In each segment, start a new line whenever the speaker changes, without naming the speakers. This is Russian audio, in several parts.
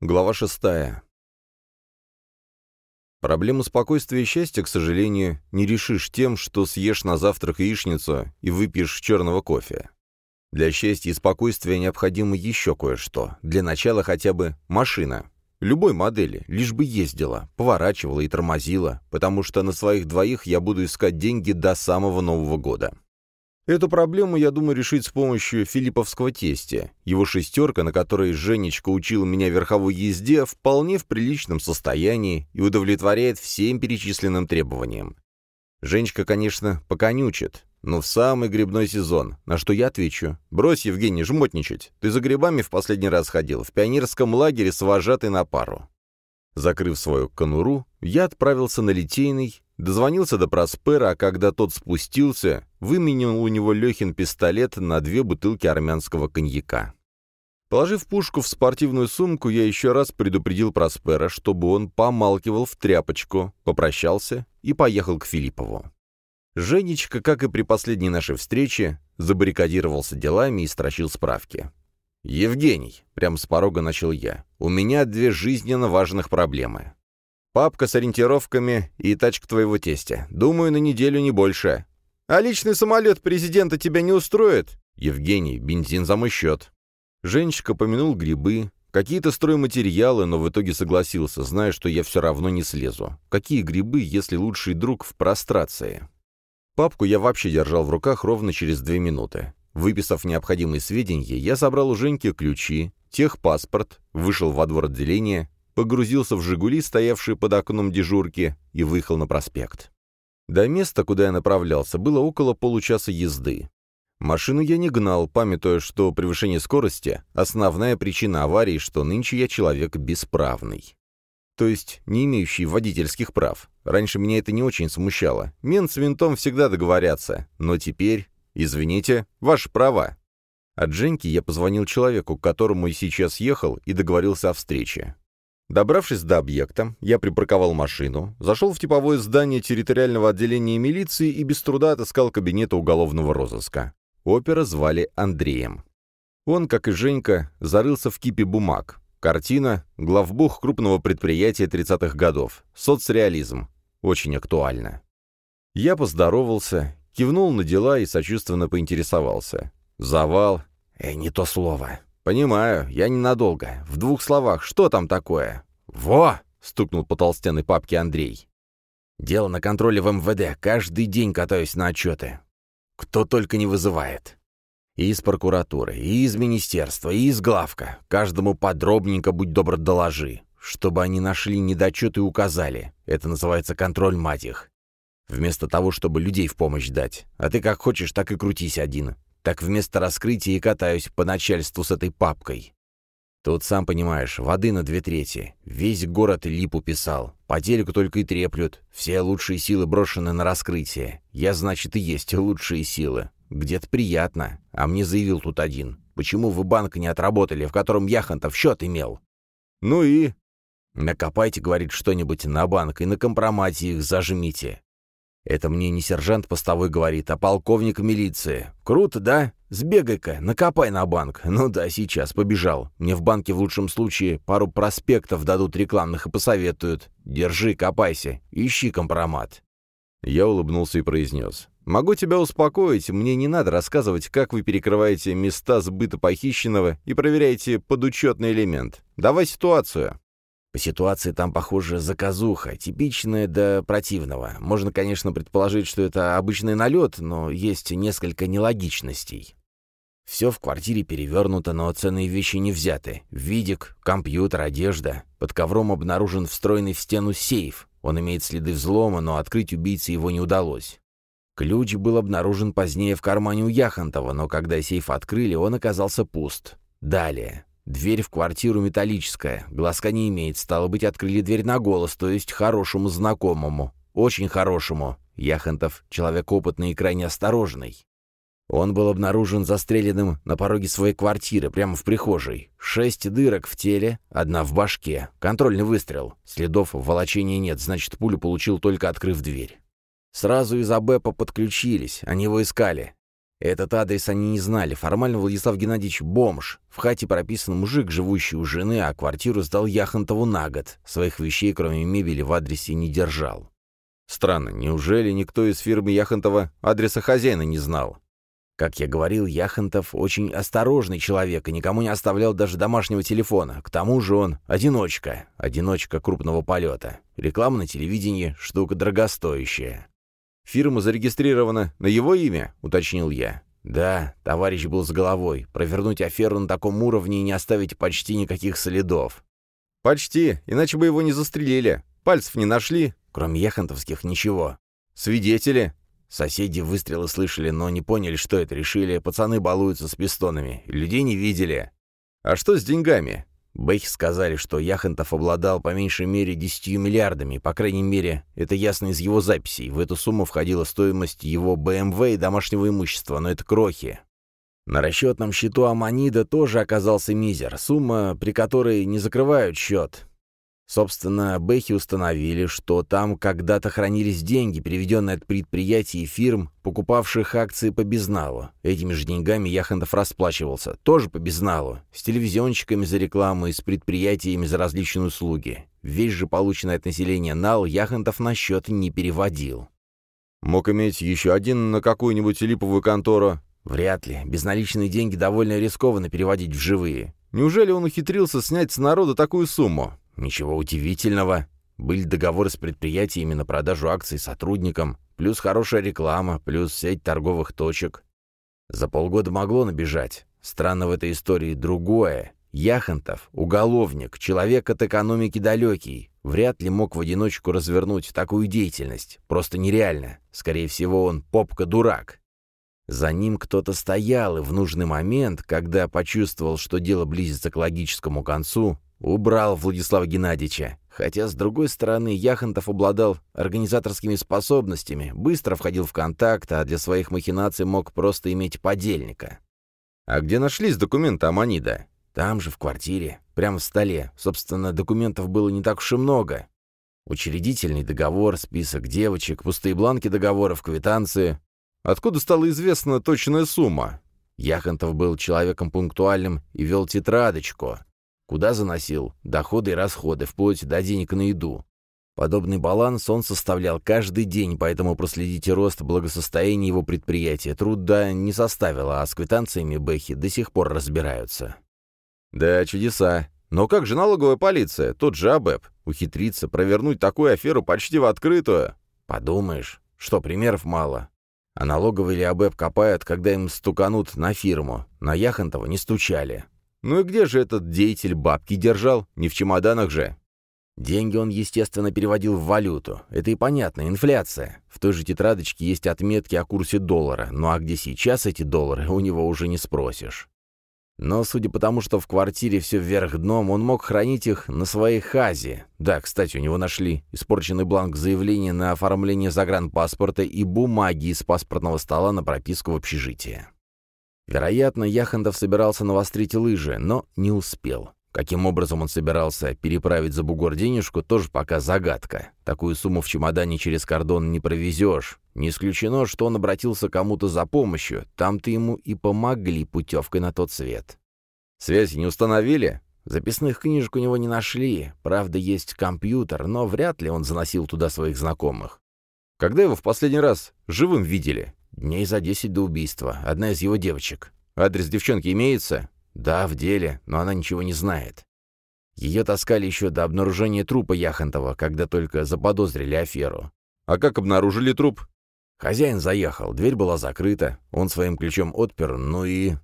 Глава шестая. Проблему спокойствия и счастья, к сожалению, не решишь тем, что съешь на завтрак яичницу и выпьешь черного кофе. Для счастья и спокойствия необходимо еще кое-что. Для начала хотя бы машина. Любой модели, лишь бы ездила, поворачивала и тормозила, потому что на своих двоих я буду искать деньги до самого Нового года. Эту проблему, я думаю, решить с помощью филипповского тестя. Его шестерка, на которой Женечка учил меня верховой езде, вполне в приличном состоянии и удовлетворяет всем перечисленным требованиям. Женечка, конечно, поконючит, но в самый грибной сезон, на что я отвечу. «Брось, Евгений, жмотничать. Ты за грибами в последний раз ходил, в пионерском лагере с вожатой на пару». Закрыв свою конуру, я отправился на Литейный, дозвонился до Проспера, а когда тот спустился, выменил у него Лехин пистолет на две бутылки армянского коньяка. Положив пушку в спортивную сумку, я еще раз предупредил Проспера, чтобы он помалкивал в тряпочку, попрощался и поехал к Филиппову. Женечка, как и при последней нашей встрече, забаррикадировался делами и строчил справки. «Евгений», — прямо с порога начал я, — «у меня две жизненно важных проблемы. Папка с ориентировками и тачка твоего тестя. Думаю, на неделю не больше. А личный самолет президента тебя не устроит?» «Евгений, бензин за мой счет». Женечка помянул грибы, какие-то стройматериалы, но в итоге согласился, зная, что я все равно не слезу. Какие грибы, если лучший друг в прострации? Папку я вообще держал в руках ровно через две минуты. Выписав необходимые сведения, я собрал у Женьки ключи, техпаспорт, вышел во двор отделения, погрузился в «Жигули», стоявшие под окном дежурки, и выехал на проспект. До места, куда я направлялся, было около получаса езды. Машину я не гнал, памятуя, что превышение скорости — основная причина аварии, что нынче я человек бесправный. То есть не имеющий водительских прав. Раньше меня это не очень смущало. Мент с винтом всегда договорятся. Но теперь «Извините, ваши права». От Женьки я позвонил человеку, к которому и сейчас ехал, и договорился о встрече. Добравшись до объекта, я припарковал машину, зашел в типовое здание территориального отделения милиции и без труда отыскал кабинета уголовного розыска. Опера звали Андреем. Он, как и Женька, зарылся в кипе бумаг. Картина — главбух крупного предприятия 30-х годов. Соцреализм. Очень актуально. Я поздоровался Кивнул на дела и сочувственно поинтересовался. «Завал?» «Э, не то слово». «Понимаю, я ненадолго. В двух словах, что там такое?» «Во!» — стукнул по толстенной папке Андрей. «Дело на контроле в МВД. Каждый день катаюсь на отчеты. Кто только не вызывает. И из прокуратуры, и из министерства, и из главка. Каждому подробненько, будь добр, доложи. Чтобы они нашли недочеты и указали. Это называется контроль, мать их. Вместо того, чтобы людей в помощь дать. А ты как хочешь, так и крутись один. Так вместо раскрытия и катаюсь по начальству с этой папкой. Тут, сам понимаешь, воды на две трети. Весь город липу писал. По телеку только и треплют. Все лучшие силы брошены на раскрытие. Я, значит, и есть лучшие силы. Где-то приятно. А мне заявил тут один. Почему вы банк не отработали, в котором Яхонтов счет имел? Ну и... Накопайте, говорит, что-нибудь на банк и на компромате их зажмите. Это мне не сержант постовой говорит, а полковник милиции. Круто, да? Сбегай-ка, накопай на банк. Ну да, сейчас, побежал. Мне в банке в лучшем случае пару проспектов дадут рекламных и посоветуют. Держи, копайся, ищи компромат. Я улыбнулся и произнес. «Могу тебя успокоить, мне не надо рассказывать, как вы перекрываете места сбыта похищенного и проверяете подучетный элемент. Давай ситуацию». По ситуации там, похоже, заказуха, типичная до противного. Можно, конечно, предположить, что это обычный налет, но есть несколько нелогичностей. Все в квартире перевернуто, но ценные вещи не взяты. Видик, компьютер, одежда. Под ковром обнаружен встроенный в стену сейф. Он имеет следы взлома, но открыть убийце его не удалось. Ключ был обнаружен позднее в кармане у Яхонтова, но когда сейф открыли, он оказался пуст. Далее. Дверь в квартиру металлическая, глазка не имеет, стало быть, открыли дверь на голос, то есть хорошему знакомому. Очень хорошему. Яхонтов — человек опытный и крайне осторожный. Он был обнаружен застреленным на пороге своей квартиры, прямо в прихожей. Шесть дырок в теле, одна в башке. Контрольный выстрел. Следов волочения нет, значит, пулю получил только открыв дверь. Сразу из АБЭПа подключились, они его искали. Этот адрес они не знали. Формально Владислав Геннадьевич — бомж. В хате прописан мужик, живущий у жены, а квартиру сдал Яхонтову на год. Своих вещей, кроме мебели, в адресе не держал. Странно, неужели никто из фирмы Яхонтова адреса хозяина не знал? Как я говорил, Яхонтов очень осторожный человек и никому не оставлял даже домашнего телефона. К тому же он одиночка, одиночка крупного полета. Реклама на телевидении — штука дорогостоящая. «Фирма зарегистрирована на его имя?» — уточнил я. «Да, товарищ был с головой. Провернуть аферу на таком уровне и не оставить почти никаких следов». «Почти, иначе бы его не застрелили. Пальцев не нашли, кроме яхонтовских ничего. Свидетели?» Соседи выстрелы слышали, но не поняли, что это решили. Пацаны балуются с пистонами. Людей не видели. «А что с деньгами?» Бэхи сказали, что Яхонтов обладал по меньшей мере 10 миллиардами, по крайней мере, это ясно из его записей. В эту сумму входила стоимость его БМВ и домашнего имущества, но это крохи. На расчетном счету Аманида тоже оказался мизер, сумма, при которой не закрывают счет. Собственно, Бэхи установили, что там когда-то хранились деньги, переведенные от предприятий и фирм, покупавших акции по безналу. Этими же деньгами Яхонтов расплачивался, тоже по безналу, с телевизионщиками за рекламу и с предприятиями за различные услуги. Весь же полученный от населения нал Яхонтов на счет не переводил. Мог иметь еще один на какую-нибудь липовую контору? Вряд ли. Безналичные деньги довольно рискованно переводить в живые. Неужели он ухитрился снять с народа такую сумму? Ничего удивительного. Были договоры с предприятиями на продажу акций сотрудникам, плюс хорошая реклама, плюс сеть торговых точек. За полгода могло набежать. Странно в этой истории другое. Яхонтов, уголовник, человек от экономики далекий, вряд ли мог в одиночку развернуть такую деятельность. Просто нереально. Скорее всего, он попка-дурак. За ним кто-то стоял, и в нужный момент, когда почувствовал, что дело близится к логическому концу, Убрал Владислава Геннадьевича. Хотя, с другой стороны, Яхонтов обладал организаторскими способностями, быстро входил в контакт, а для своих махинаций мог просто иметь подельника. «А где нашлись документы Аманида?» «Там же, в квартире, прямо в столе. Собственно, документов было не так уж и много. Учредительный договор, список девочек, пустые бланки договоров, квитанции. Откуда стала известна точная сумма?» Яхонтов был человеком пунктуальным и вел тетрадочку. Куда заносил? Доходы и расходы, вплоть до денег на еду. Подобный баланс он составлял каждый день, поэтому проследите рост благосостояния его предприятия труда не составило, а с квитанциями Бэхи до сих пор разбираются. Да, чудеса. Но как же налоговая полиция, тот же АБЭП, ухитрится провернуть такую аферу почти в открытую? Подумаешь, что примеров мало. А налоговый или АБЭП копают, когда им стуканут на фирму. На Яхонтова не стучали. Ну и где же этот деятель бабки держал? Не в чемоданах же. Деньги он, естественно, переводил в валюту. Это и понятно, инфляция. В той же тетрадочке есть отметки о курсе доллара. Ну а где сейчас эти доллары, у него уже не спросишь. Но судя по тому, что в квартире все вверх дном, он мог хранить их на своей хазе. Да, кстати, у него нашли испорченный бланк заявления на оформление загранпаспорта и бумаги из паспортного стола на прописку в общежитие. Вероятно, Яхонтов собирался навострить лыжи, но не успел. Каким образом он собирался переправить за бугор денежку, тоже пока загадка. Такую сумму в чемодане через кордон не провезешь. Не исключено, что он обратился кому-то за помощью. Там-то ему и помогли путевкой на тот свет. Связи не установили? Записных книжек у него не нашли. Правда, есть компьютер, но вряд ли он заносил туда своих знакомых. Когда его в последний раз живым видели? Дней за десять до убийства. Одна из его девочек. Адрес девчонки имеется? Да, в деле, но она ничего не знает. Ее таскали еще до обнаружения трупа Яхонтова, когда только заподозрили аферу. А как обнаружили труп? Хозяин заехал, дверь была закрыта, он своим ключом отпер, ну и...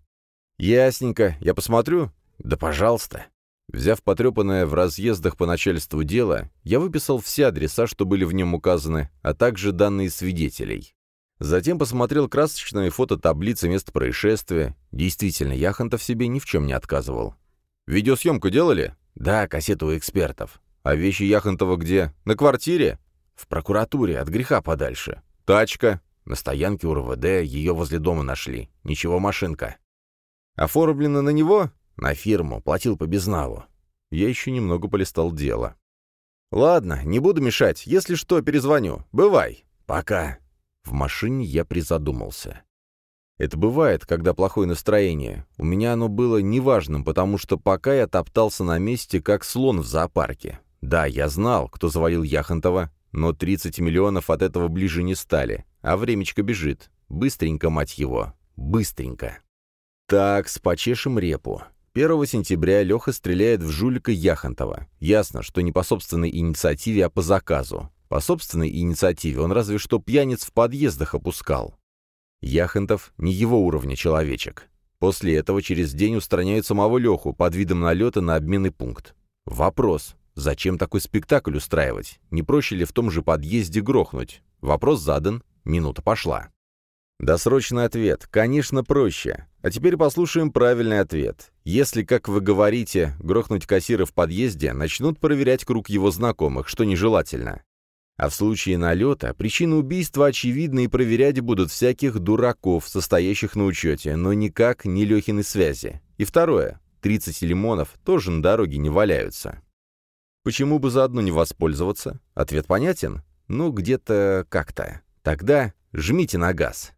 Ясненько, я посмотрю? Да пожалуйста. Взяв потрепанное в разъездах по начальству дело, я выписал все адреса, что были в нем указаны, а также данные свидетелей. Затем посмотрел красочные фото таблицы места происшествия. Действительно, Яхонтов себе ни в чем не отказывал. «Видеосъемку делали?» «Да, кассету у экспертов». «А вещи Яхонтова где? На квартире?» «В прокуратуре, от греха подальше». «Тачка?» «На стоянке у РВД, ее возле дома нашли. Ничего, машинка». «Оформлено на него?» «На фирму, платил по безналу». Я еще немного полистал дело. «Ладно, не буду мешать. Если что, перезвоню. Бывай. Пока». В машине я призадумался. Это бывает, когда плохое настроение. У меня оно было неважным, потому что пока я топтался на месте, как слон в зоопарке. Да, я знал, кто завалил Яхонтова, но 30 миллионов от этого ближе не стали. А времечко бежит. Быстренько, мать его. Быстренько. Так, почешем репу. 1 сентября Леха стреляет в жулика Яхонтова. Ясно, что не по собственной инициативе, а по заказу. По собственной инициативе он разве что пьяниц в подъездах опускал. Яхонтов не его уровня человечек. После этого через день устраняют самого Леху под видом налета на обменный пункт. Вопрос, зачем такой спектакль устраивать? Не проще ли в том же подъезде грохнуть? Вопрос задан, минута пошла. Досрочный ответ. Конечно, проще. А теперь послушаем правильный ответ. Если, как вы говорите, грохнуть кассира в подъезде, начнут проверять круг его знакомых, что нежелательно. А в случае налета причины убийства очевидны и проверять будут всяких дураков, состоящих на учете, но никак не Лехины связи. И второе. 30 лимонов тоже на дороге не валяются. Почему бы заодно не воспользоваться? Ответ понятен? Ну, где-то как-то. Тогда жмите на газ.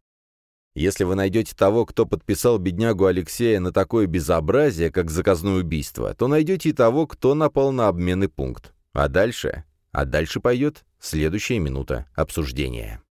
Если вы найдете того, кто подписал беднягу Алексея на такое безобразие, как заказное убийство, то найдете и того, кто напал на обменный пункт. А дальше? А дальше пойдет следующая минута обсуждения.